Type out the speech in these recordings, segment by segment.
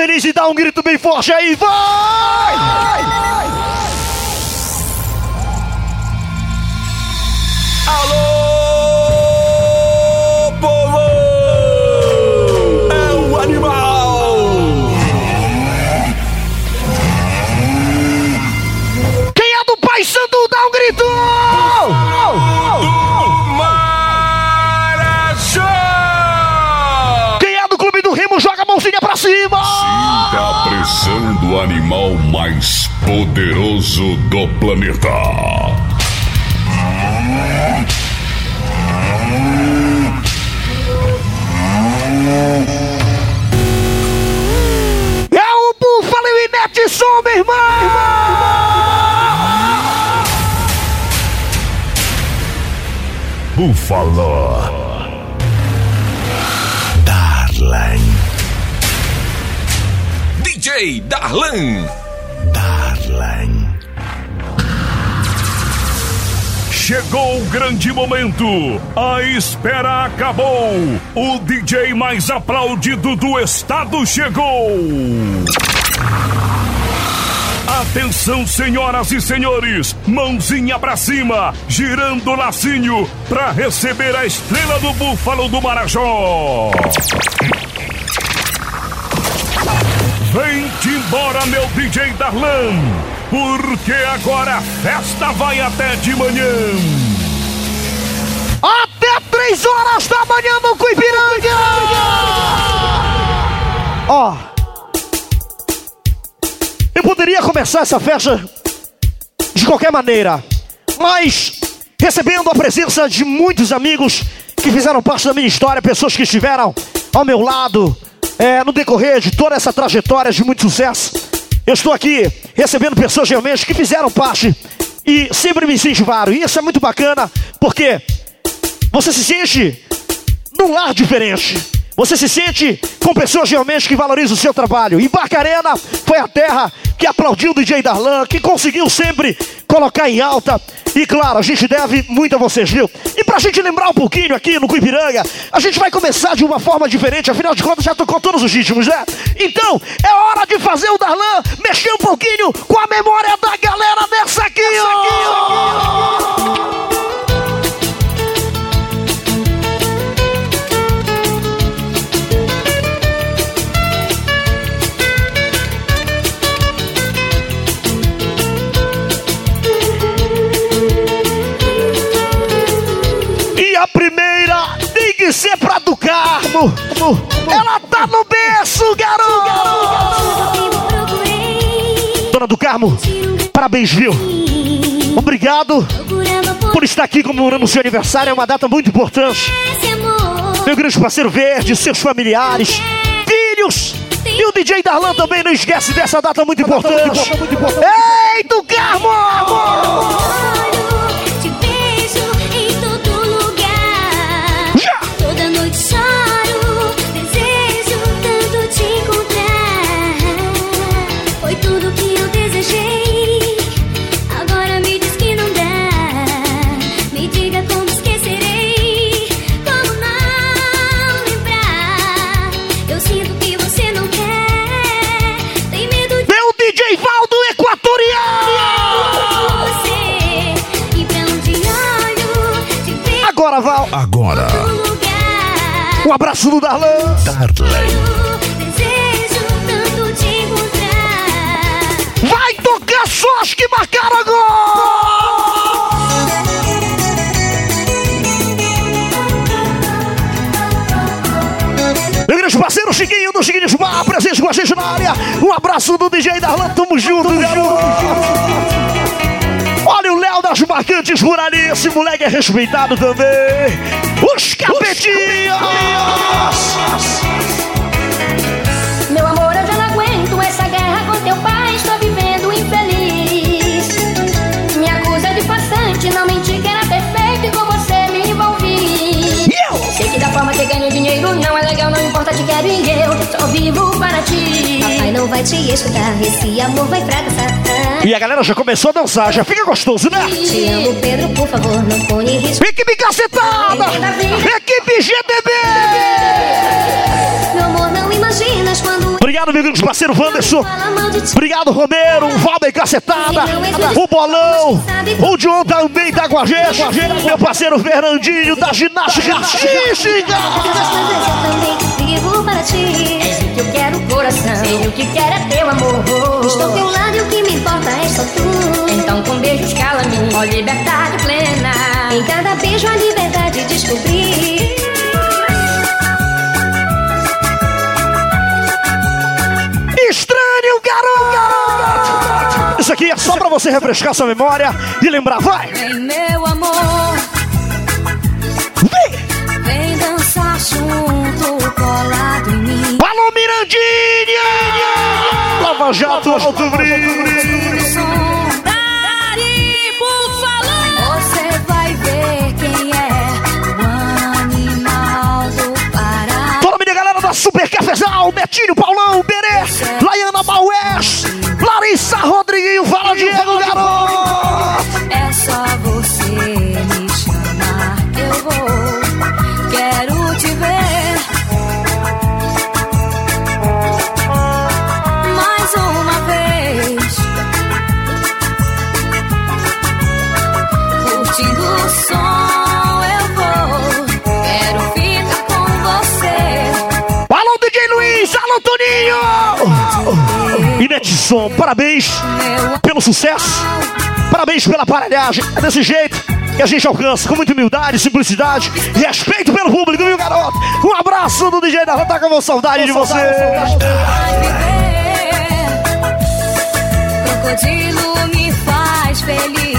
feliz e dá um grito bem forte aí, vai! Alô, povo! É o animal! Quem é do Pai Santo, dá um grito! A pressão do animal mais poderoso do planeta. É o Búfalo e o Inete Som, meu irmão! Búfalo. DJ Darlan! Darling. Chegou o grande momento. A espera acabou. O DJ mais aplaudido do estado chegou. Atenção, senhoras e senhores, mãozinha pra cima, girando o lacinho pra receber a estrela do Búfalo do Marajó. Vem-te embora, meu DJ Darlan, porque agora a festa vai até de manhã. Até três horas da manhã no Cuipiranga! Ó, eu poderia começar essa festa de qualquer maneira, mas recebendo a presença de muitos amigos que fizeram parte da minha história, pessoas que estiveram ao meu lado é, no decorrer de toda essa trajetória de muito sucesso. Eu estou aqui recebendo pessoas realmente que fizeram parte e sempre me incentivaram. E isso é muito bacana, porque você se sente num lar diferente. Você se sente com pessoas realmente que valorizam o seu trabalho. E Barcarena foi a terra que aplaudiu o DJ Darlan, que conseguiu sempre colocar em alta. E claro, a gente deve muito a vocês, viu? E pra gente lembrar um pouquinho aqui no Cuipiranga, a gente vai começar de uma forma diferente, afinal de contas já tocou todos os ritmos, né? Então, é hora de fazer o Darlan mexer um pouquinho com a memória da galera nessa aqui, ó! E a primeira tem que ser pra do Carmo. Ela tá no berço, garoto! Dona do Carmo, parabéns, viu? Obrigado por estar aqui comemorando o seu aniversário. É uma data muito importante. Meu grande parceiro verde, seus familiares, filhos. E o DJ Darlan também não esquece dessa data muito importante. Ei, do Carmo! Abraço do Darlan. Encontrar. Vai tocar só as que marcaram agora! Meu grande parceiro Chiquinho do Chiquinho de Bar, presente com a gente na área. Um abraço do DJ Darlan, tamo junto, garoto. Olha o Léo das Marcantes por ali, esse moleque é respeitado também. Os capetinhos! Vivo para ti. Papai não vai te escutar, esse amor vai fracassar. E a galera já começou a dançar, já fica gostoso, né? Te amo, Pedro, por favor, não põe risco. Equipe cacetada! Equipe GDB! Meu amor, não imaginas quando Obrigado, meu grande parceiro Wanderson. Obrigado, Romero, o Valber Cacetada, o Bolão, o John também tá com a gente. Meu parceiro Fernandinho da ginástica também vivo para ti. És o quero, coração. E o que quero é teu amor. Estou ao teu lado e o que me importa é só tu. Então com beijos cala-me, ó liberdade plena. Em cada beijo a liberdade descobri. Estranho, garoto! Isso aqui é só pra você refrescar sua memória e lembrar. Vai! Vem, meu amor, Vem! vem dançar junto, colado Mirandinha! Lava Jato, Alto Brilho! Som Dari, por favor. Você vai ver quem é o animal do Pará. Toda a minha galera da Super Cafezal, Betinho, Paulão, Berê, Laiana Maués, Larissa Rodriguinho, fala Diego, garoto! Alô, DJ Luiz, alô, Toninho! E Netson, parabéns pelo sucesso, parabéns pela aparelhagem. É desse jeito que a gente alcança, com muita humildade, simplicidade respeito pelo público, viu, garoto? Um abraço do DJ da Tá com saudade de você. Crocodilo me faz feliz.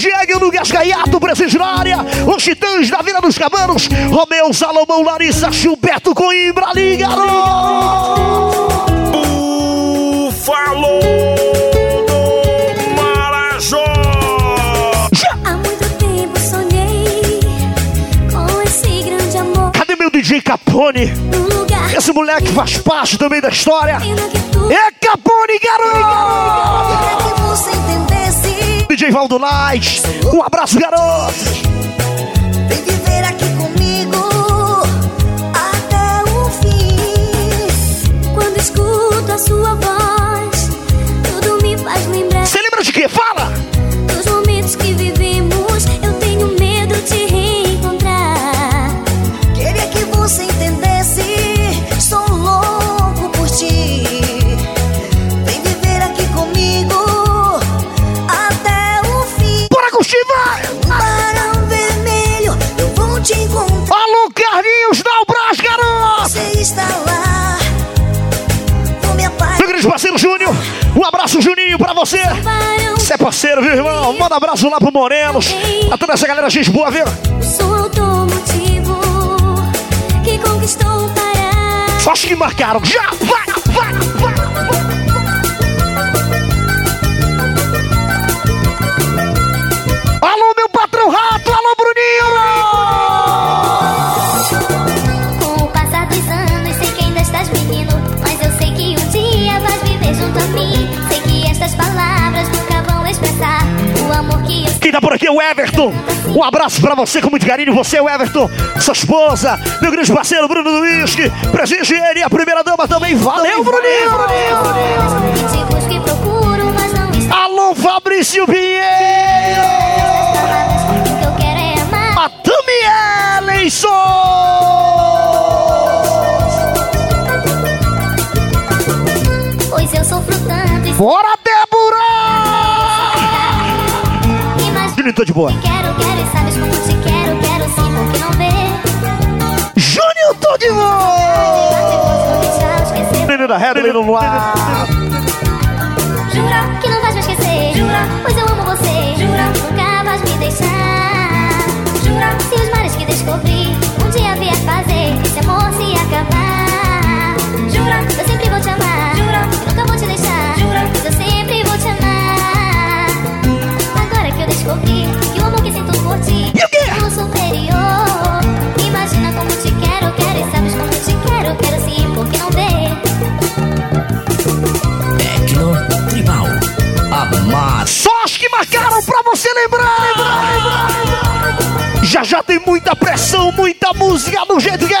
Diego, Lucas Gaiato, Precisionária, os titãs da Vila dos Cabanos, Romeu, Salomão, Larissa, Gilberto Coimbra, ali, garoto! Búfalo do Marajó. Já! Há muito tempo sonhei com esse grande amor. Cadê meu DJ Capone? Esse moleque faz parte também da história. É Capone, garoto! Queria que você entendesse. DJ Valdo Night, um abraço, garoto! Vem viver aqui comigo até o fim. Quando escuto a sua voz, tudo me faz lembrar Você lembra de quê? Fala! Você! Você é parceiro, viu, irmão? Manda um abraço lá pro Morenos, a toda essa galera, gente boa, viu? eu sou automotivo que conquistou o Pará. Só os que marcaram, já! Vai, vai, vai! Alô, tá por aqui é o Everton. Um abraço pra você com muito carinho. Você é o Everton, sua esposa, meu grande parceiro Bruno Luiz. Presente ele e a primeira dama também. Valeu, Bruninho! estou. Alô, Fabrício Pinheiro! É. A Tami Ellison! Pois eu sofro tanto Bora, tô de boa. quero, quero e sabes como te quero, quero sim, porque não vê. Júnior, tô de boa! Menino da reta, menino no ar. Jura que não vais me esquecer. Jura, pois eu amo você. Jura, nunca vais me deixar. Jura, se os mares que descobri muita pressão, muita música do jeito que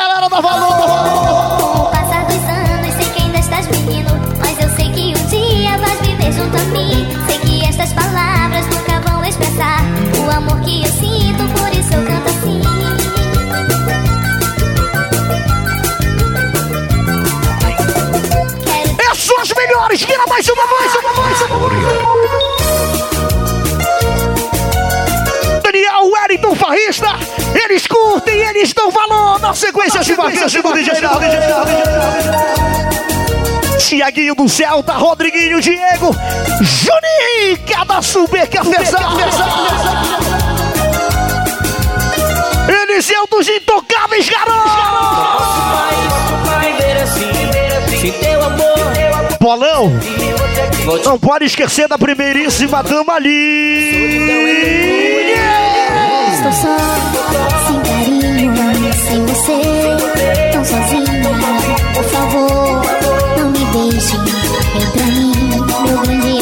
Tiaguinho do Celta, Rodriguinho, Diego, Juninho, cada super cafezal. Eliseu dos Intocáveis, garoto! Bolão, não pode esquecer da primeiríssima dama ali. Estou só, sem carinho, sem você, tão sozinha. Por favor. Vem pra mim, meu grande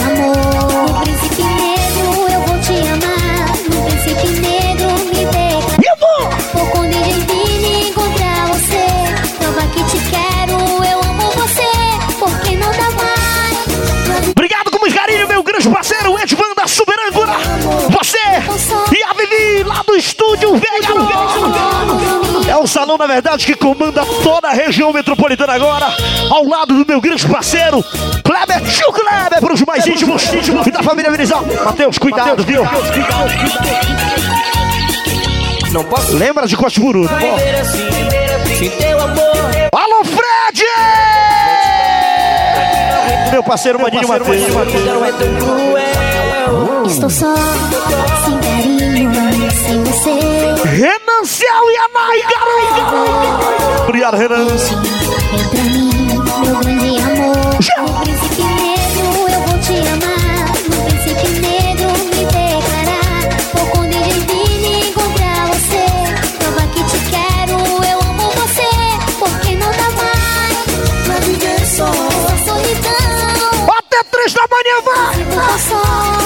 salão, na verdade, que comanda toda a região metropolitana agora, ao lado do meu grande parceiro, Kleber Tio Kleber, para os mais íntimos, íntimos e da família Virizal. Matheus, cuidado, viu? não posso Lembra de Cosmuru, tá bom? teu amor. Alô, Fred! Meu parceiro, Maninho Matheus. Estou só, Ciel a Nai, garoto! Obrigado, Renan. Vem pra mim, meu grande amor. Já. No príncipe negro, eu vou te amar. No príncipe negro, me declarar. Vou com DJ Vini encontrar você. Prova que te quero, eu amo você. Porque não dá mais pra viver só. Solidão, Até três da manhã, vai!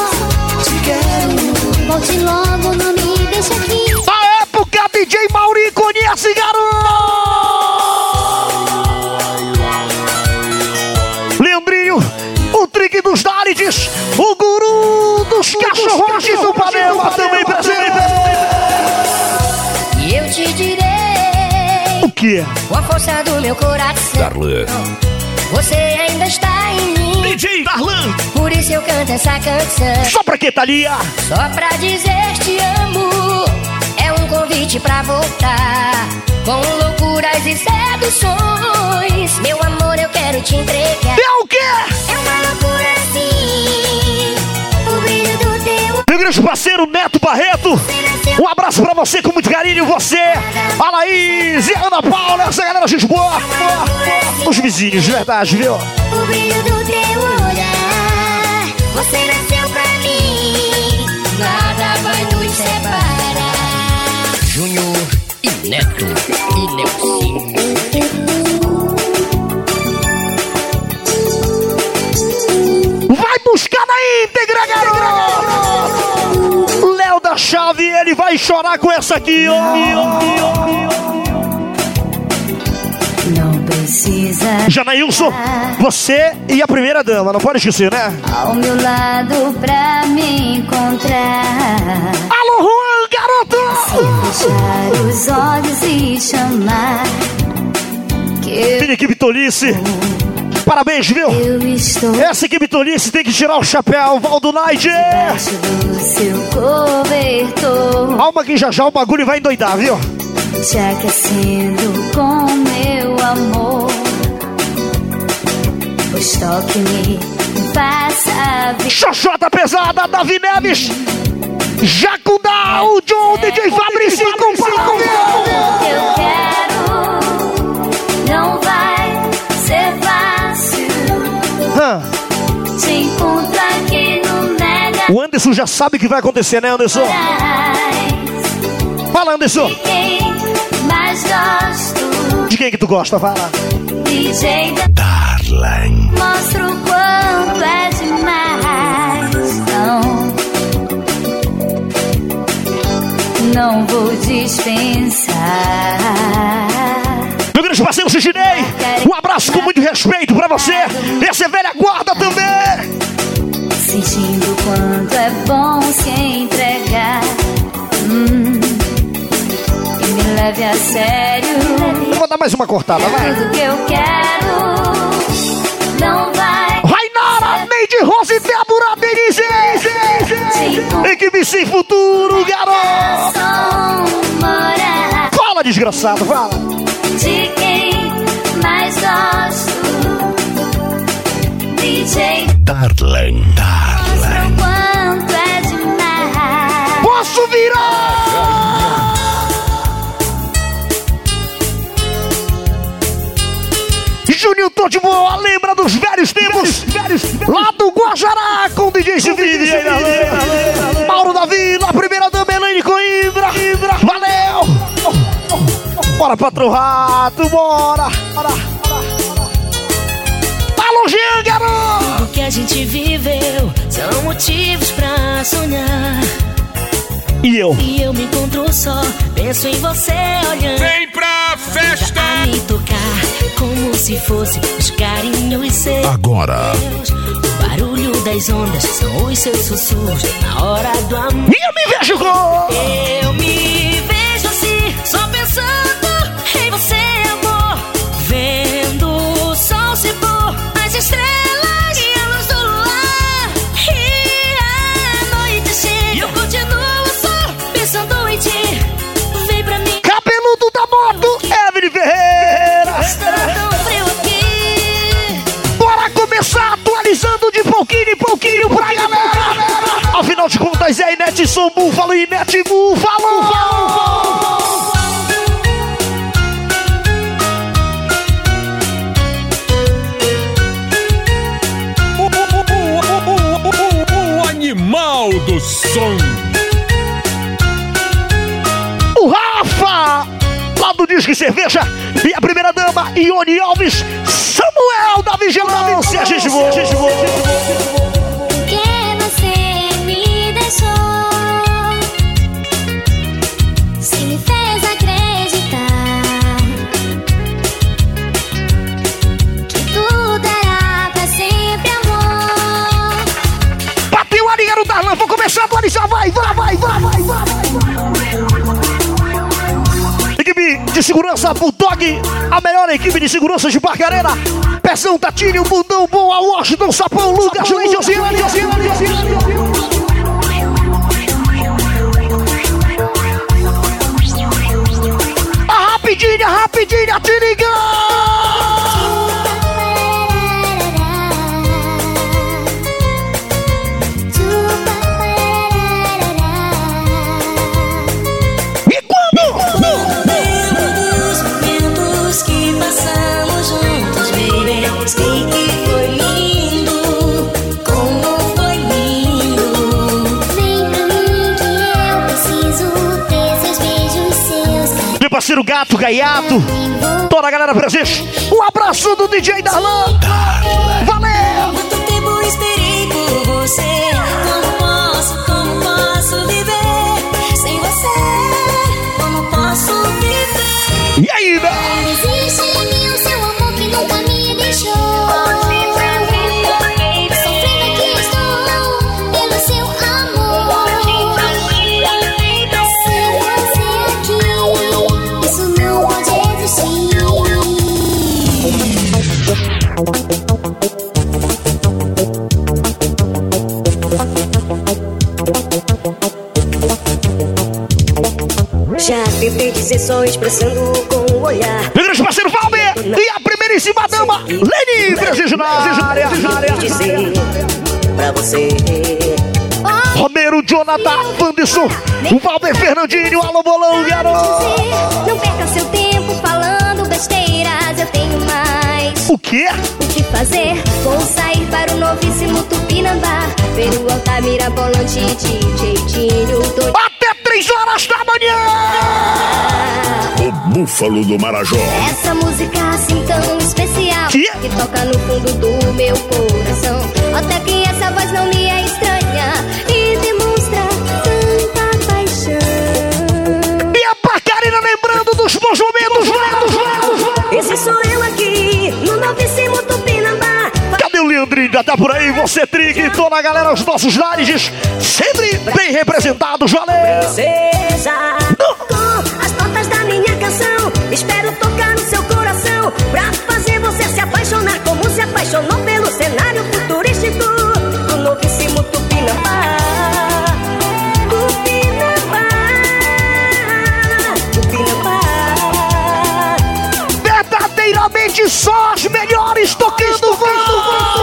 O que? com a força do meu coração. Darlan. Você ainda está em mim. DJ Darlan, Por isso eu canto essa canção. só pra que, Thalia? Só pra dizer te amo. É um convite pra voltar. Com loucuras e seduções. Meu amor, eu quero te entregar. É o quê? É uma loucura parceiro Neto Barreto, um abraço pra você com muito carinho, você, a Laís e a Ana Paula, essa galera de boa. Os vizinhos, de verdade, viu? O brilho do teu olhar. Você nasceu pra mim. Nada vai nos separar. Júnior e Neto e Nelsinho. Vai buscar na íntegra, garoto! Da Chave, ele vai chorar com essa aqui, ó. Não precisa Janailson, você e a primeira dama, não pode esquecer, né? ao meu lado pra me encontrar. Alô, Juan, garoto! Fechar os olhos e chamar. Que Minha equipe Tolice, parabéns, viu? Essa equipe Tolice tem que tirar o chapéu, Valdo Night! cobertor. Calma que já já o bagulho vai endoidar, viu? Te aquecendo com meu amor. Pois toque-me, faça vir. Xoxota pesada, Davi Neves! Jacudá, o John, DJ Fabrício com Anderson já sabe o que vai acontecer, né, Anderson? Fala, Anderson! Quem mais gosto? De quem que tu gosta? Fala. DJ da Darlan. Mostra o quanto é demais. Não, não vou dispensar. Meu grande parceiro Cidinei, um abraço com muito respeito pra você. Essa é velha guarda também. Sentindo quanto é bom se entregar. Hum, e me leve a sério. Vou dar mais uma cortada, vai. Tudo que eu quero não vai Rainara, Neide Rosa e Débora Denise. Equipe sem futuro, garoto. sombra Fala, desgraçado, fala. de quem Darlan. mostra o quanto é demais. Posso virar? Juninho, tô de boa, lembra dos velhos tempos? Lá do Guajará, com o DJ Silvini. Mauro da Vila, a primeira dama Elaine Coimbra. Valeu! Bora, patrão rato, bora! bora. Alô, Jean, garoto! O que a gente viveu são motivos pra sonhar. E eu? E eu me encontro só, penso em você olhando. Vem pra festa! A me tocar como se fosse os carinhos seus. Agora. O barulho das ondas são os seus sussurros na hora do amor. E eu me vejo com... Eu me vejo assim, só pensando Afinal de contas, é Inete Som Búfalo e Inete Búfalo. O, o, animal do som! O Rafa, lá do Disque Cerveja. E a primeira dama, Ione Alves. Samuel da Vigilância. Gente Vai, vai, vai, vai. Equipe de segurança Bulldog, a melhor equipe de segurança de Barcarena. Pezão, Tatinho, Bundão, Boa, Washington, Sapão, Lucas, Leite, Oceane, Oceane. A rapidinha, rapidinha, te liga! Parceiro Gato, Gaiato, toda a galera presente. Um abraço do DJ Darlan. Valeu! Quanto tempo esperei por você? Como posso, como posso viver sem você? Tentei dizer só expressando com o olhar. Meu grande parceiro Valber e a primeiríssima dama, Leni, área. Dizer pra você. Romero, Jonathan, Anderson, o Valber Fernandinho, alô bolão, garoto. Não perca seu tempo falando besteiras, eu tenho mais O quê? o que fazer. Vou sair para o novíssimo Tupinambá, ver o Altamira Bolante DJ Dinho. Tô Até três horas da manhã. O Búfalo do Marajó. Essa música assim tão especial Que? Que toca no fundo do meu coração Até que essa voz não me é tá por aí, você Trig, toda a galera, os nossos lares, sempre bem representados, valeu! Princesa, as notas da minha canção, espero tocar no seu coração, pra fazer você se apaixonar como se apaixonou pelo cenário futurístico do novíssimo Tupinambá. Tupinambá, Tupinambá. Verdadeiramente só as melhores tocando, vão!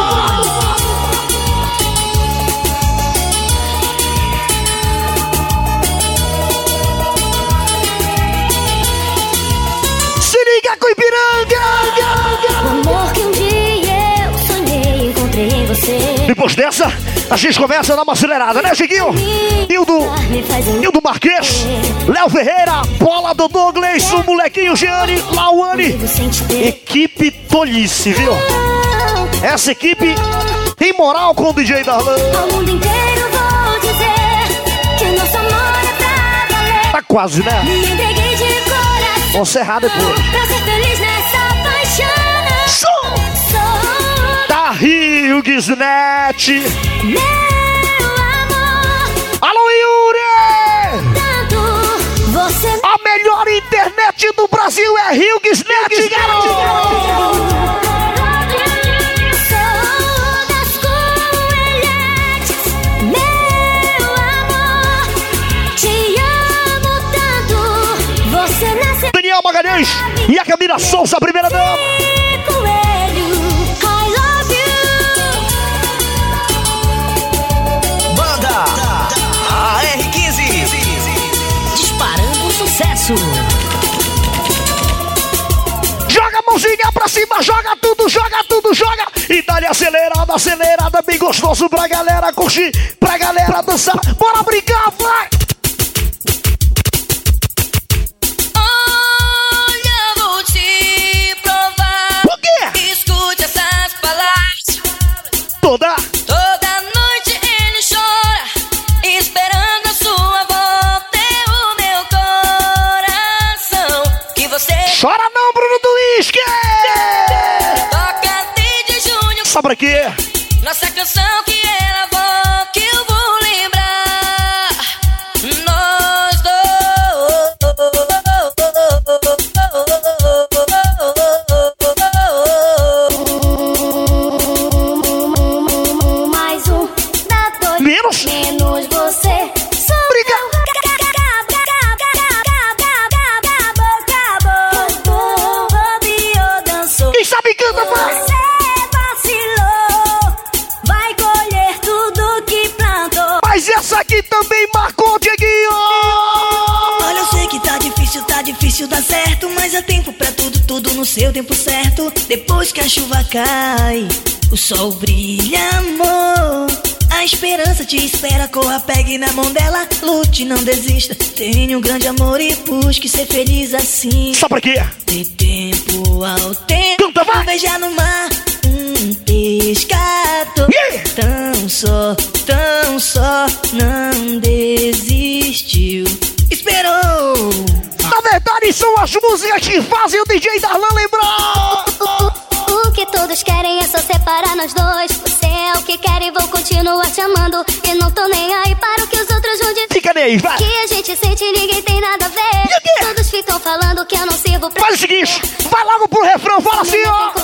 Depois dessa, a gente começa a dar uma acelerada, né, Chiquinho? Nildo, Nildo Marques, Léo Ferreira, Bola do Douglas, o molequinho Gianni, Lauane. Equipe tolice, viu? Essa equipe tem moral com o DJ Darlan. Ao mundo inteiro vou dizer que nosso amor é pra valer. Tá quase, né? Me entreguei de coração Vamos encerrar depois. pra ser feliz nessa Rio Net. meu amor, Alô, Yuri! tanto você A melhor internet do Brasil é Rio Net, garoto! Sou das coelhetes, meu amor. Te amo tanto, você nasceu Daniel Magalhães e a Camila Souza, a primeira dama. Sucesso. Joga a mãozinha pra cima, joga tudo, joga tudo, joga. E dá-lhe acelerada, acelerada, bem gostoso pra galera curtir, pra galera dançar. Bora brincar, vai! Olha, Sabe pra quê? Nossa canção que cai, o sol brilha, amor. A esperança te espera, corra, pegue na mão dela, lute, não desista. Tenha um grande amor e busque ser feliz assim. Sabe pra quê? De tempo ao tempo, Canta, vai! veja no mar um pescador. Yeah! Tão só, tão só, não desistiu. Esperou. Na verdade, são as músicas que fazem o DJ Darlan separar nós dois. Você é o que quer e vou continuar te amando. E não tô nem aí para o que os outros vão dizer. Fica nem aí, vai! Que a gente sente ninguém tem nada a ver. Todos ficam falando que eu não sirvo pra Faz o seguinte, vai logo pro refrão, fala assim, ó!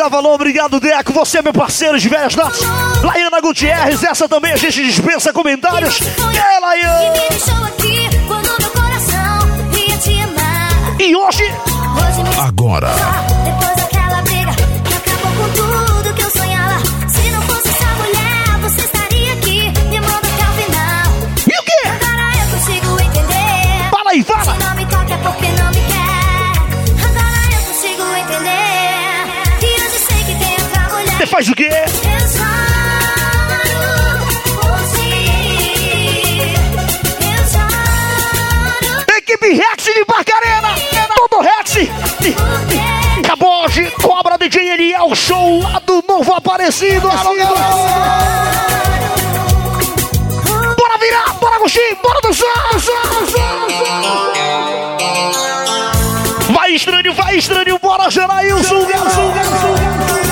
Dá valor. Obrigado, Deco. Você é meu parceiro de velhas datas. Laiana Gutierrez, essa também a gente dispensa comentários. É, E Laiana! me deixou aqui quando meu coração ia te amar. E hoje, Agora. Faz o quê? Equipe Rex de Parque Arena. Todo Rex. Acabou hoje cobra de dinheiro. e é o show lá do novo aparecido. Assim, bora virar, bora curtir, bora dançar, dançar. Vai estranho, vai estranho, bora gerar isso. Gerson, Gerson,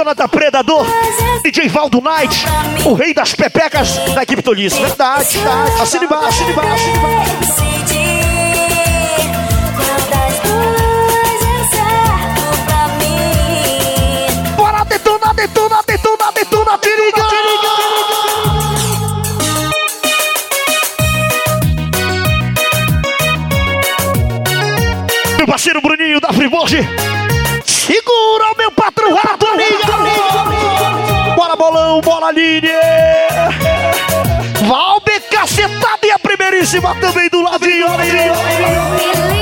Jonathan Predador. DJ Valdo Knight. O rei das pepecas da equipe Tolice. Verdade, verdade. Assina embaixo, assina embaixo, assina embaixo. Bora detona, detona, detona, detona, liga. Meu parceiro Bruninho da Friborge. Bora linha. Valber cacetada e a primeiríssima também do ladinho. olha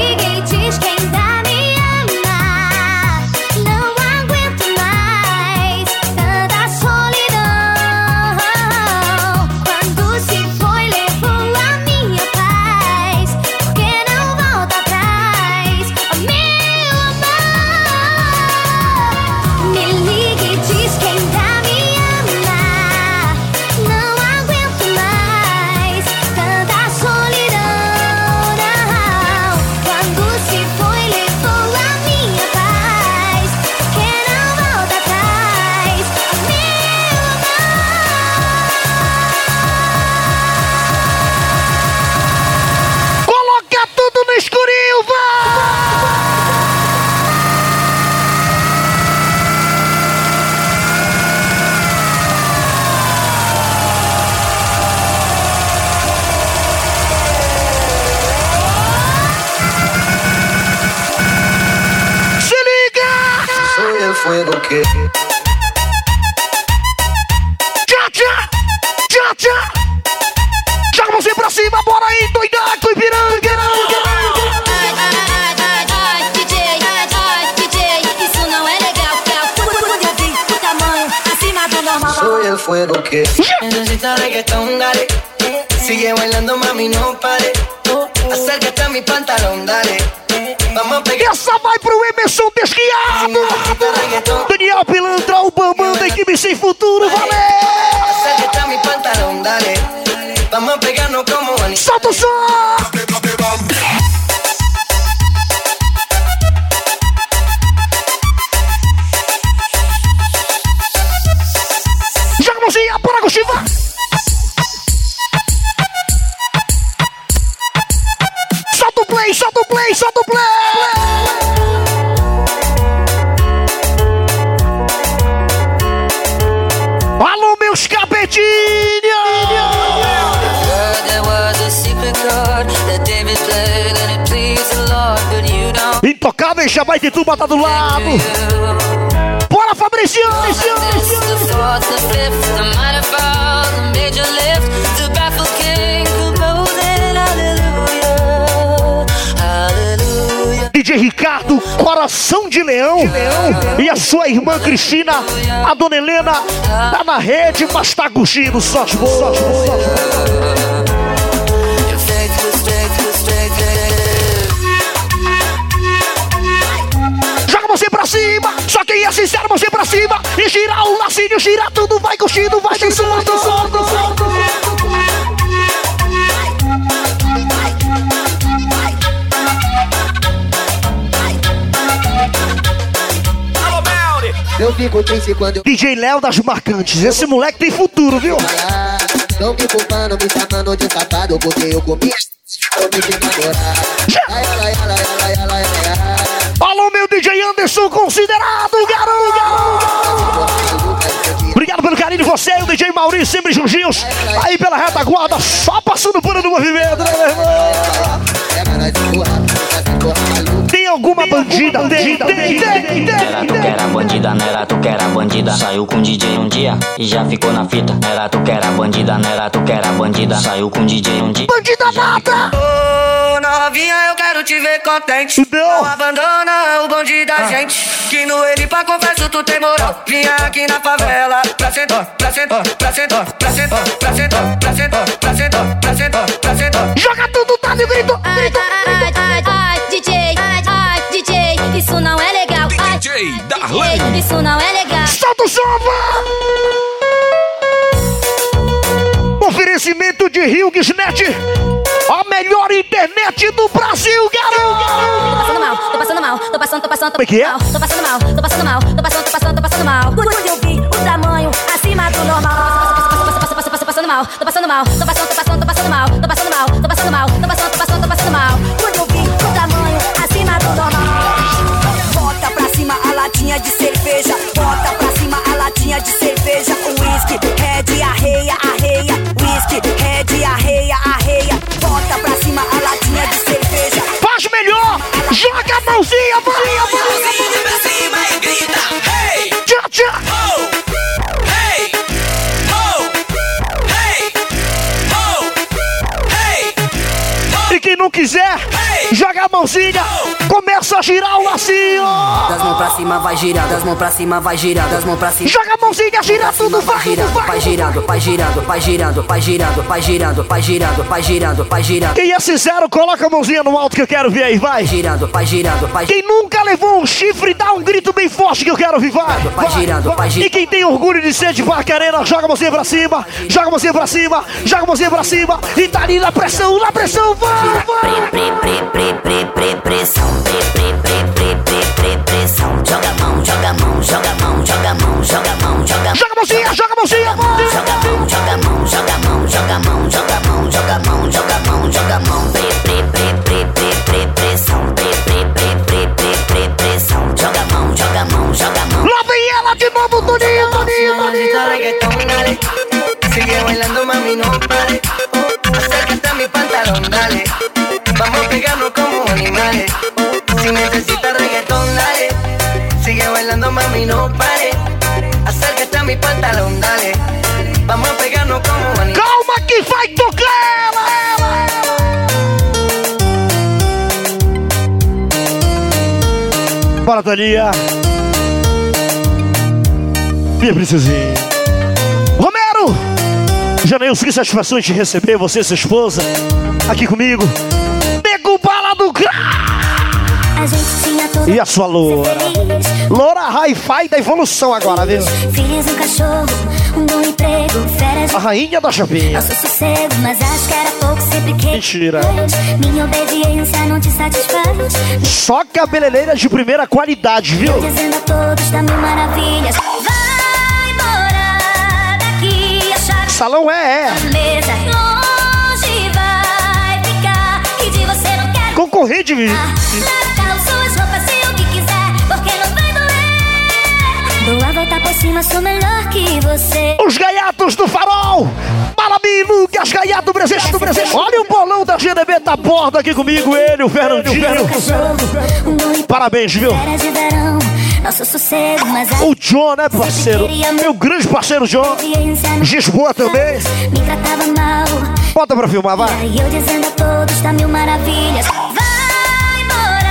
it. Animales. Solta the baffled king composing hallelujah, hallelujah. DJ Ricardo, coração de leão. E a sua irmã Cristina, a dona Helena, tá na rede, mas tá curtindo. Só as boas. Cima, só quem é sincero, você pra cima. E girar o lacinho, gira tudo, vai curtindo, vai dançando. Eu fico triste quando eu DJ Léo das Marcantes, esse moleque tem futuro, viu? Não me culpando, me chamando de safado, porque eu comi eu me fiz namorar. Ai, ai, ai, ai, ai, ai, ai, ai. Alô, meu DJ Anderson, considerado, garoto! Obrigado pelo carinho de você, o DJ Maurício, sempre juntinhos. Aí pela retaguarda, só passando por no movimento, né, meu irmão? Alguma bandida? Tem, tem, tem, tem, tem. que era bandida, não era tu que era bandida. Saiu com DJ um dia e já ficou na fita. Era tu que era bandida, não era tu que era bandida. Saiu com DJ um dia. Bandida nada! Ô, novinha, eu quero te ver contente. Não abandona o bonde da gente. Que no ele pra confesso tu tem moral. Vinha aqui na favela pra sentar, pra sentar, pra sentar, pra sentar, pra sentar, pra sentar, pra sentar, pra sentar, pra sentar. Joga tudo, tá de grito, Ai, grito, ai, ai, ai, DJ, Darlan. DJ, isso não é legal. Solta o Oferecimento de Hughes.net, a melhor internet do Brasil, garoto! Tô passando mal, tô passando mal, tô passando, tô passando, tô é é? passando mal, tô passando mal, tô passando mal, tô passando, tô passando, tô passando mal. Quando eu vi o tamanho acima do normal. Tô passando, tô passando mal, tô passando mal, tô passando, tô passando, tô passando mal, tô passando mal, Mãozinha, vai! Mãozinha pra cima e grita, hey, Tchá, tchá! hey, hey, hey. E quem não quiser, joga a mãozinha, começa a girar o lacinho! Das mãos pra cima vai girar, das mãos pra cima vai girar, das mãos pra cima. Joga a mãozinha, gira tudo, vai, Vai girando, vai! vai girando, vai girando, vai girando, vai girando, vai girando, vai girando, vai girando, vai girando, Quem é sincero, coloca a mãozinha no alto que eu quero ver aí, vai! girando, vai girando, vai Quem nunca levou um chifre, dá um grito bem forte que eu quero ouvir, vai! Vai girando, vai girando. E quem tem orgulho de ser de Parque Arena, joga a mãozinha pra cima, joga a mãozinha pra cima, joga a mãozinha pra cima, e tá ali na pressão, na pressão, vai, vai! Pre, pre, pre, pre, pre, pressão. Pre, pre, pre, pre, pre, pre, pressão. Joga mão, joga mão, joga mão, joga mão, joga mão, joga mão. Joga a mãozinha, joga a mãozinha! Joga a mão, joga mão, joga a Toninha! Minha princesinha! Romero! Janeilson, que satisfação de receber você e sua esposa aqui comigo. Nego bala do! A E a sua loura? Loura Hi-Fi da evolução agora, viu? Filhos, um cachorro, bom emprego, férias, A rainha da chapinha. nosso sossego, mas acho que era pouco sempre que. Mentira. Minha obediência não te satisfaz. Só cabeleireira de primeira qualidade, viu? Dizendo a todos da mil maravilhas. Vai morar daqui, a chave Salão é, é. mesa. Longe vai ficar. E de você não quero. Concorrente, viu? Natal, por cima, sou melhor que você. Os gaiatos do farol! Malabi, Lucas, gaiato presente do presente. Olha o bolão da GDB tá borda aqui comigo, ele, o Fernandinho. Parabéns, viu? sossego, O John, né, parceiro? Meu grande parceiro John. Lisboa também. me tratava mal. Bota pra filmar, vai. Aí eu dizendo a todos da mil maravilhas. Vai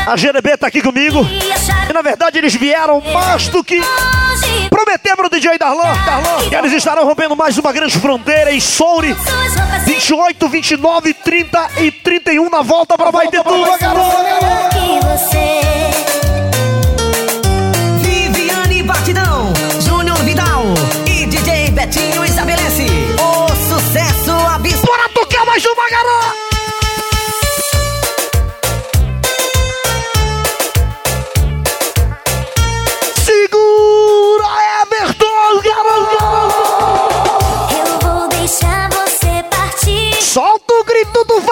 A GDB tá aqui comigo. e E na verdade eles vieram mais do que longe. prometer pro DJ Darlan. Darlan. Que eles estarão rompendo mais uma grande fronteira em Souri. Suas roupas e 28, 29, 30 e 31 na volta pra Baitetuba, garoto. que você.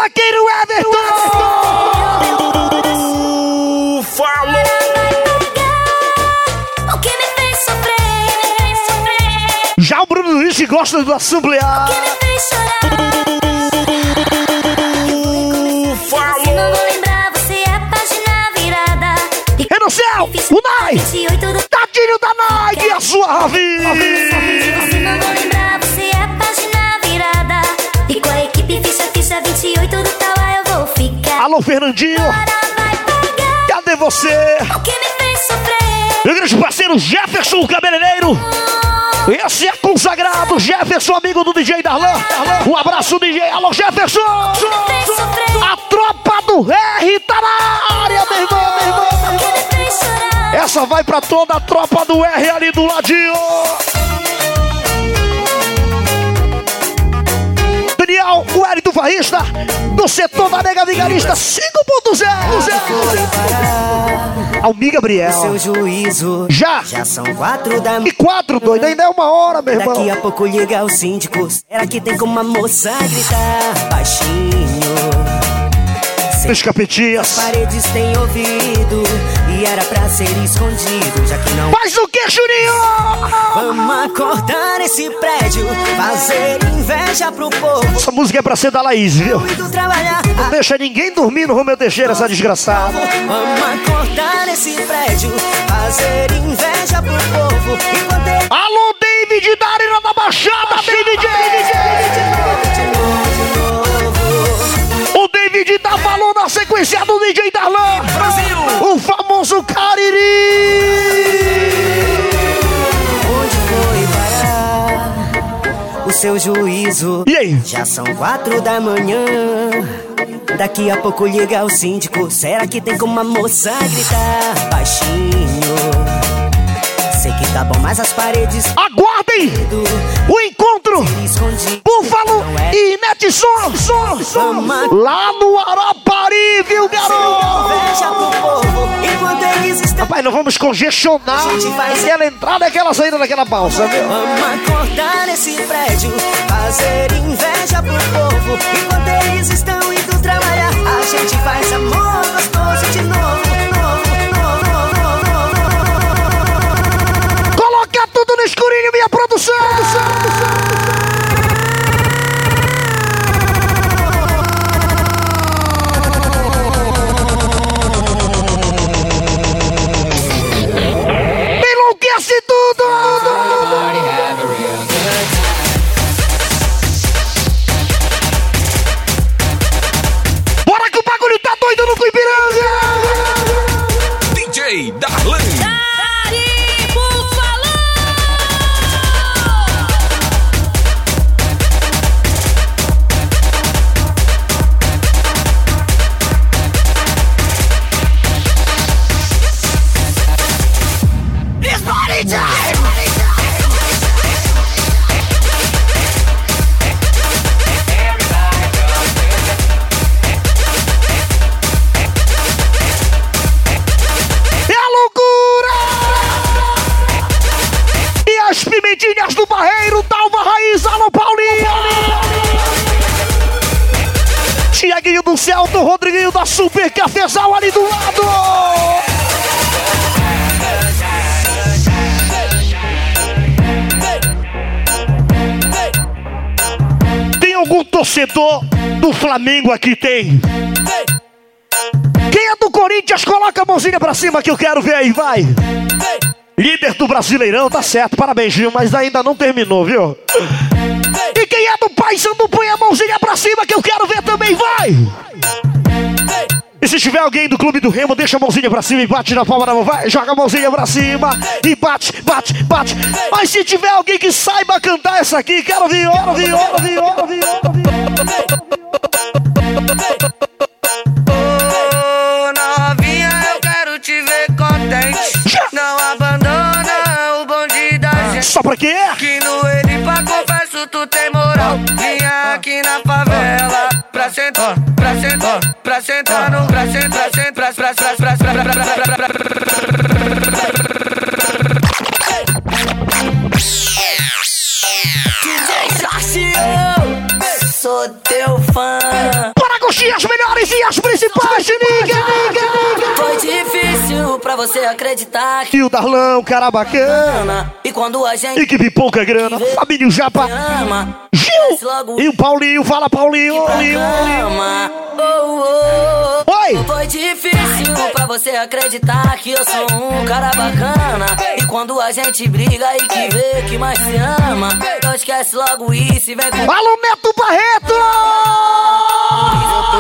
zagueiro Everton! Falou! Já o Bruno Luiz gosta do assemblear. E no céu, o Nai! Tadinho da Nike, a sua Você não vou lembrar. Ficha, ficha 28 do tal, eu vou ficar. Alô, Fernandinho. Cadê você? O que me fez sofrer? Meu grande parceiro Jefferson, o cabeleireiro. Esse é consagrado, Jefferson, amigo do DJ Darlan. Um abraço, DJ. Alô, Jefferson. A tropa do R tá na área, meu irmão, meu irmão. Essa vai pra toda a tropa do R ali do ladinho. Hélio do Farrista, do setor da Mega Vigarista 5.0. Almi Gabriel. Seu juízo. Já. Já são quatro da E quatro, doido, ainda é uma hora, meu irmão. Daqui a pouco liga o síndico. Será que tem como a moça gritar baixinho? Os capetinhas. Paredes têm ouvido e era pra ser escondido, já que não. Faz o que, Juninho? Vamos acordar esse prédio, fazer inveja pro povo. Essa música é pra ser da Laís, viu? Não deixa ninguém dormir no Romeu Teixeira, essa desgraçada. Vamos acordar esse prédio, fazer inveja pro povo. Enquanto Alô, David da Arena da Baixada, David! O David tá falando na sequência do DJ Darlan. O famoso Cariri. onde foi parar o seu juízo? E aí? Já são quatro da manhã. Daqui a pouco liga o síndico. Será que tem como a moça gritar baixinho? Sei que tá bom, mas as paredes Aguardem o encontro. Búfalo e Net Som, som, som. Lá no Arapari, viu, garoto? Rapaz, nós vamos congestionar aquela entrada e aquela saída daquela balsa, viu? Vamos acordar nesse prédio, fazer inveja pro povo. Enquanto eles estão que eu quero ver aí, vai. Líder do Brasileirão, tá certo, parabéns, Gil, mas ainda não terminou, viu? E quem é do Paysandu, põe a mãozinha pra cima que eu quero ver também, vai. E se tiver alguém do clube do Remo, deixa a mãozinha pra cima e bate na palma da mão, vai, joga a mãozinha pra cima e bate, bate, bate. Mas se tiver alguém que saiba cantar essa aqui, quero ver, quero ver, quero ver, quero contente. Não abandona o bonde da gente. Só pra quê? Que no Elipa, confesso, tu tem moral. Vinha aqui na favela pra sentar, pra sentar, pra sentar no, pra sentar, pra sentar, pra sentar, pra sentar, pra sentar, pra sentar. Pra você acreditar que o Darlão, cara bacana. E quando a gente E que pipoca grana. Fabinho Japa. ama, Gil. E o Paulinho, fala Paulinho. Paulinho. ama. Oh, oh. Oi! Foi difícil pra você acreditar que eu sou um cara bacana. E quando a gente briga e que vê que mais se ama, não esquece logo isso e vem com. Alô, Neto Barreto!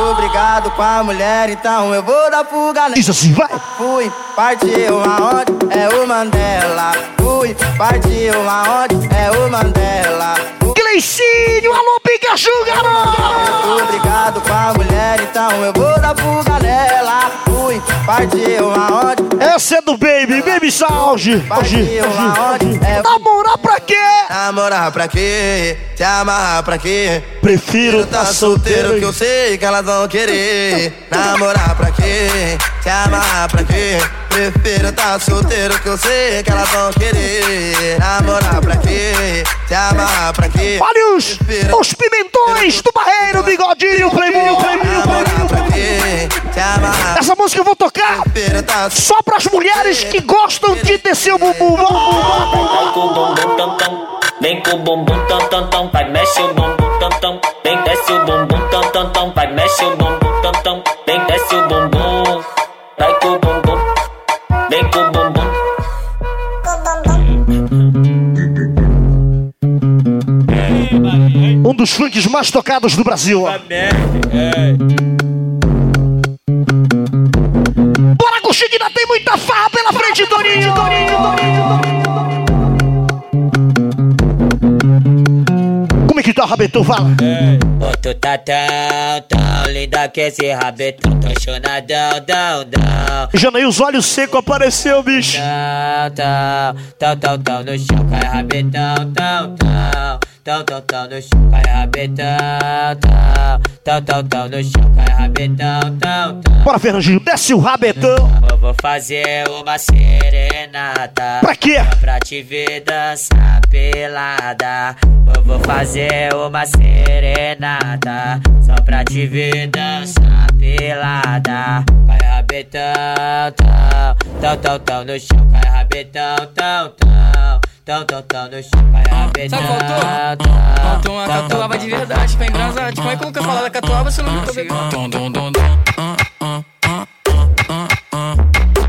Tô brigado com a mulher, então eu vou dar fuga nela. Diz assim, vai! Fui, partiu aonde? É o Mandela. Fui, partiu aonde? É o Mandela. Gleicinho, alô, Pikachu, garoto! Eu tô brigado com a mulher, então eu vou dar fuga nela. Fui, partiu aonde? Essa é do Baby, Baby Salge! Partiu aonde? É Namorar pra quê? Namorar pra quê? Se amarrar pra quê? Prefiro Tá solteiro que eu sei que elas vão querer. Namorar pra quê? Se amarrar pra quê? Prefiro tá solteiro que eu sei que elas vão querer. Namorar pra quê? Se amarrar pra quê? Olha os, os pimentões do Barreiro, bigodinho, playboy, playboy, amarrar Essa música eu vou tocar só pras mulheres que gostam de descer o bumbum. Vai com o bumbum tam tam, vem com o bumbum tam tam tam, vai mexe o bumbum tam tam, vem desce o bumbum tam tam tam, vai mexe o bumbum tam tam, vem desce o bumbum, vai com o bumbum, vem com o bumbum. Um dos funks mais tocados do Brasil. ó. Bora curtir que ainda tem muita farra pela frente, Toninho. Como é que tá o rabetão? Fala. Ô, tu tá tão, tão linda que esse rabetão, tô chonadão, dão, dão. Janaí, os olhos secos apareceu, bicho. Tão, tão, tão, tão no chão, cai rabetão, tão, tão, tão, tão, tão no chão, cai rabetão, tão, tão, tão, tão no chão, cai rabetão, tão, tão. Bora, Fernandinho, desce o rabetão. Eu vou fazer uma serenata. Pra quê? Só pra te ver dançar pelada. Eu vou fazer uma serenata. Só pra te ver dançar pelada. Cai rabetão, tão, tão, tão, tão no chão. Cai rabetão, tão, tão, tão, tão, tão no chão. Cai rabetão, Sabe tô? Faltou uma catuaba de verdade pra embrasar. Tipo, aí como que eu falar da catuaba se eu não me tô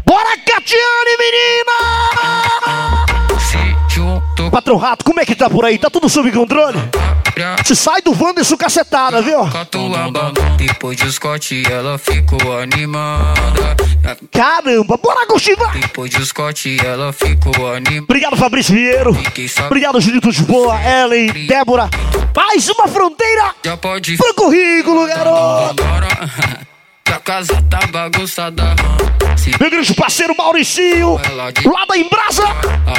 Bora, Catiane, menina! Patrão Rato, como é que tá por aí? Tá tudo sob controle? Se sai do Wanderson cacetada, viu? Depois do Scott ela ficou animada. Caramba, bora, Agostinho! Depois do Scott ela ficou animada. Obrigado, Fabrício Vieiro. Obrigado, Julito de Boa, Ellen, Débora. Mais uma fronteira Já pode pro currículo, garoto. Que a casa tá bagunçada. Se Meu grande parceiro Mauricinho, lá da Embrasa.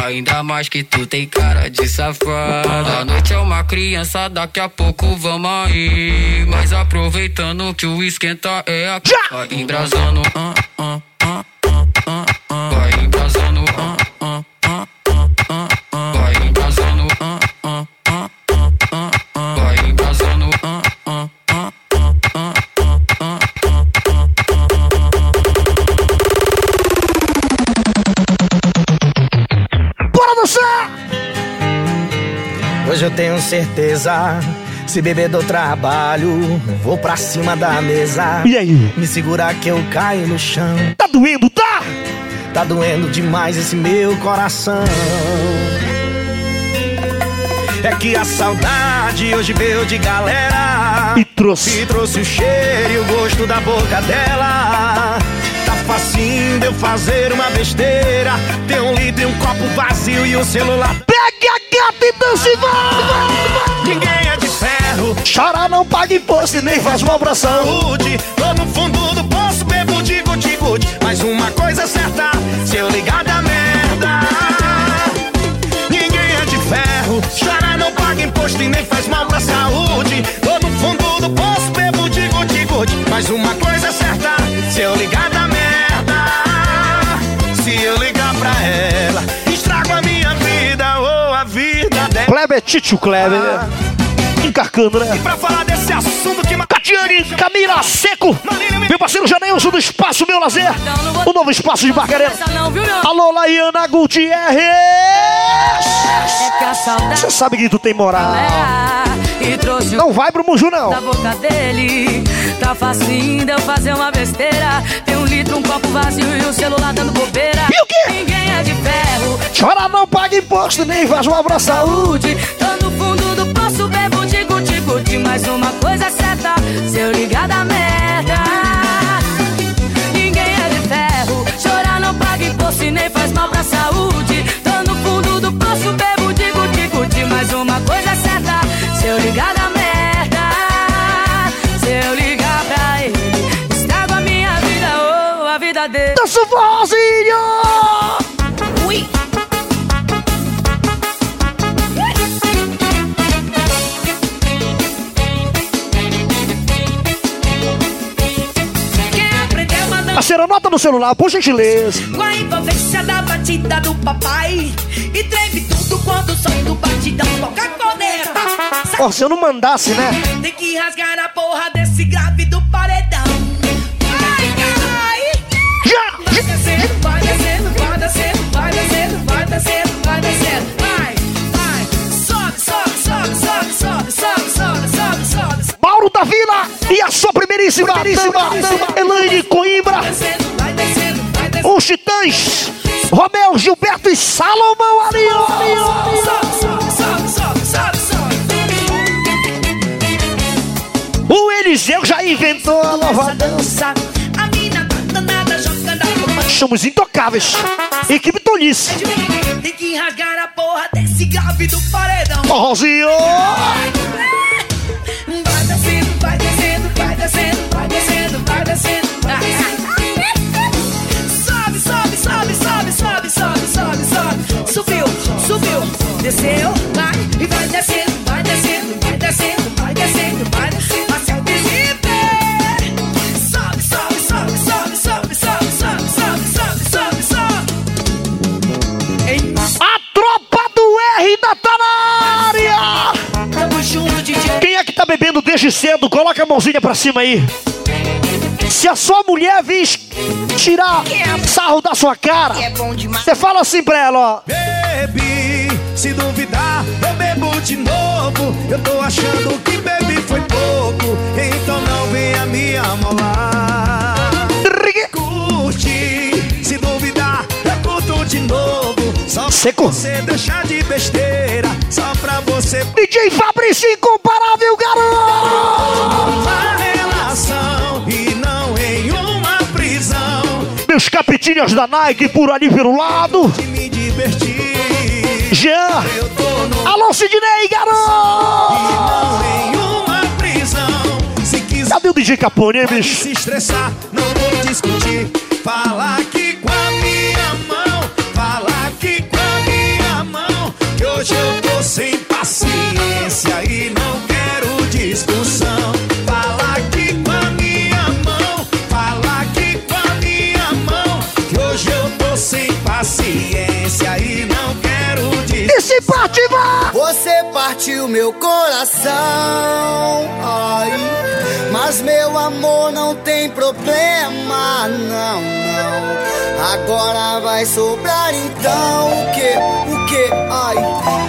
Ainda mais que tu tem cara de safada. A noite é uma criança, daqui a pouco vamos aí. Mas aproveitando que o esquenta é aqui. Vai embrasando, ah, ah, ah, ah. Vai embrasando, Hoje eu tenho certeza. Se beber do trabalho, vou pra cima da mesa. E aí? Me segura que eu caio no chão. Tá doendo, tá? Tá doendo demais esse meu coração. É que a saudade hoje veio de galera. E trouxe. E trouxe o cheiro e o gosto da boca dela. Tá facinho de eu fazer uma besteira. Ter um litro e um copo vazio e o celular. E e vai! Ninguém é de ferro. Chorar não paga imposto e nem faz mal pra saúde. Tô no fundo do poço, bebo de guti-guti. Mas uma coisa é certa, se eu ligar da merda. Ninguém é de ferro, chora não paga imposto e nem faz mal pra saúde. Tô no fundo do poço, bebo de guti-guti. Mas uma coisa é certa, se eu ligar da Kleber Titio Kleber, né? Encarcando, né? Pra falar desse assunto que Catiane, Camila Seco, meu parceiro Janeilson do Espaço Meu Lazer, o novo espaço de Barcarena. Alô, Laiana Gutierrez! É Você sabe que tu tem moral. E trouxe Não vai pro Muju, não. da boca dele. Tá ainda eu fazer uma besteira. Tem um litro, um copo vazio e o celular dando bobeira. E o quê? Ninguém é de ferro. Chora, não paga imposto, nem faz mal pra saúde. Tô no fundo do poço, bebo de guti guti. Mas uma coisa é certa, se eu ligar da merda. Ninguém é de ferro, chorar não paga imposto e nem faz mal pra saúde. Se eu ligar da merda. Se eu ligar pra ele, estrago a minha vida ou a vida dele. O forrozinho! Ui. Quem aprendeu mandando Parceiro, nota no celular, por gentileza. Com a envolvência da batida do papai E treme tudo quando o som do batidão toca a corneta Ó, se eu não mandasse, né? Tem que rasgar a porra desse grave do paredão Ai, ai Já! Vai descendo, vai descendo, vai descendo, vai descendo, vai descendo, vai descendo Vai, vai Sobe, sobe, sobe, sobe, sobe, sobe, sobe, sobe, sobe, sobe Mauro da Vila e a sua primeiríssima, primeiríssima Elaine Coimbra, Descendo, vai descendo, vai descendo os Titãs, Romeu, Gilberto e Salomão ali, ó. Sobe, sobe, sobe, sobe, sobe, sobe O Eliseu já inventou a nova dança. A mina tá danada jogando a. Somos intocáveis. Equipe Tolice. Tem que rasgar a porra desse grave do paredão. Forrozinho. Vai descendo, vai descendo, vai descendo, vai descendo, vai descendo. Ah, ah. Sobe, sobe, sobe, sobe, sobe, sobe, sobe, sobe. Subiu, subiu, desceu, do R da tá na área. Quem é que tá bebendo desde cedo? Coloca a mãozinha pra cima aí. Se a sua mulher vir tirar sarro da sua cara, É você fala assim pra ela, ó. Bebi, se duvidar, eu bebo de novo. Eu tô achando que bebi foi pouco, então não venha me amolar. Seco. você deixar de besteira, só pra você DJ Fabrício Incomparável, garoto! uma relação e não em uma prisão. Meus capitinhas da Nike por ali pelo lado. De me divertir, Jean. Alô, Sidney, garoto! não em uma prisão. Se quiser. Cadê o DJ Capone, bicho? se estressar, não vou discutir. Fala aqui com hoje eu tô sem paciência e não quero discussão. Fala aqui com a minha mão, fala aqui com a minha mão. Que hoje eu tô sem paciência e não quero discussão. E se parte, vai! Partiu meu coração, ai, mas meu amor não tem problema, não, não. Agora vai sobrar então o que, o que, ai,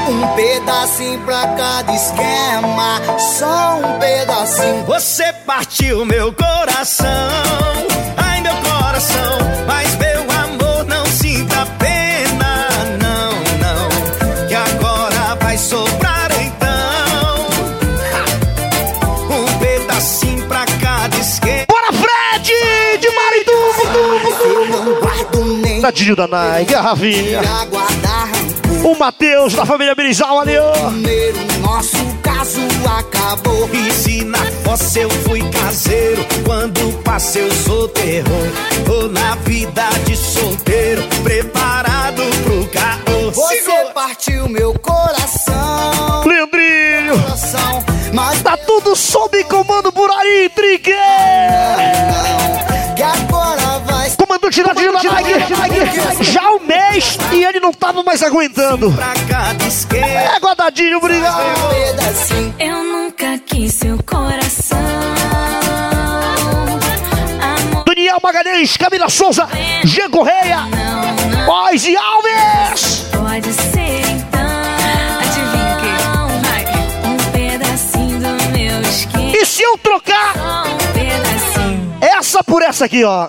um pedacinho pra cada esquema, só um pedacinho. Você partiu meu coração, ai meu coração, mas meu nem Tadinho da garrafinha. guardar rancor. O Matheus da família ó. Primeiro nosso caso acabou. E se na fossa eu fui caseiro, quando passei eu solteiro, tô na vida de solteiro, preparado pro caô. Você partiu meu coração, Leandrinho! coração, mas Tá tudo sob já o mês e ele não tava mais aguentando. pra cada esquema. É, Godadinho, obrigado! Eu nunca quis seu coração. Amor, Daniel Magalhães, Camila Souza, G. Correia. Boys e Alves! Pode ser então. Adivinha o quê? Um pedacinho trocar essa por essa aqui, ó.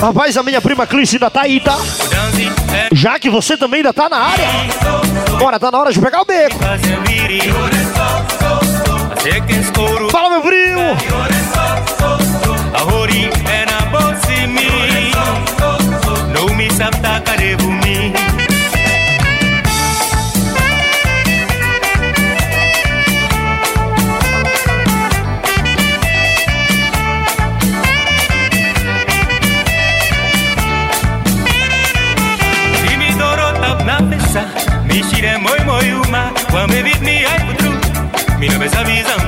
Rapaz, a minha prima Clis ainda tá aí, tá? Já que você também ainda tá na área. Bora, tá na hora de pegar o beco. Fala, meu primo. Ishire moi moi uma Quam evit mi ai putru. Mi nome sa visam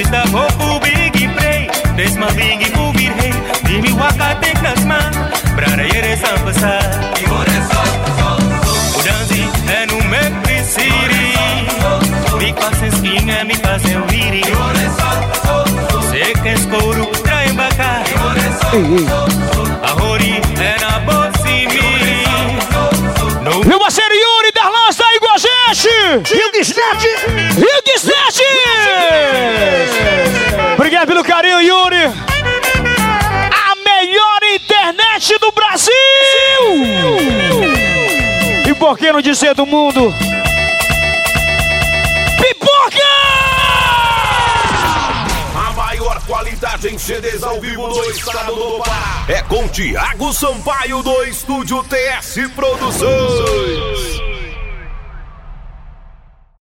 Ista popu bigi prei. Desma bigi pu vir hei waka tek nasma. Brara yere sa. Pasa Imore sol sol sol Udanzi enu me prisiri. Mi pase skinga mi pase uiri Imore sol sol sol Se que escouro traem bacá Imore sol sol Ahori ena bo. Rio Guisnete. Rio Guisnete. Obrigado pelo carinho, Yuri. A melhor internet do Brasil. E por que não dizer do mundo? Pipoca! A maior qualidade em CDs ao vivo do estado do Pará é com Tiago Sampaio do Estúdio TS Produções.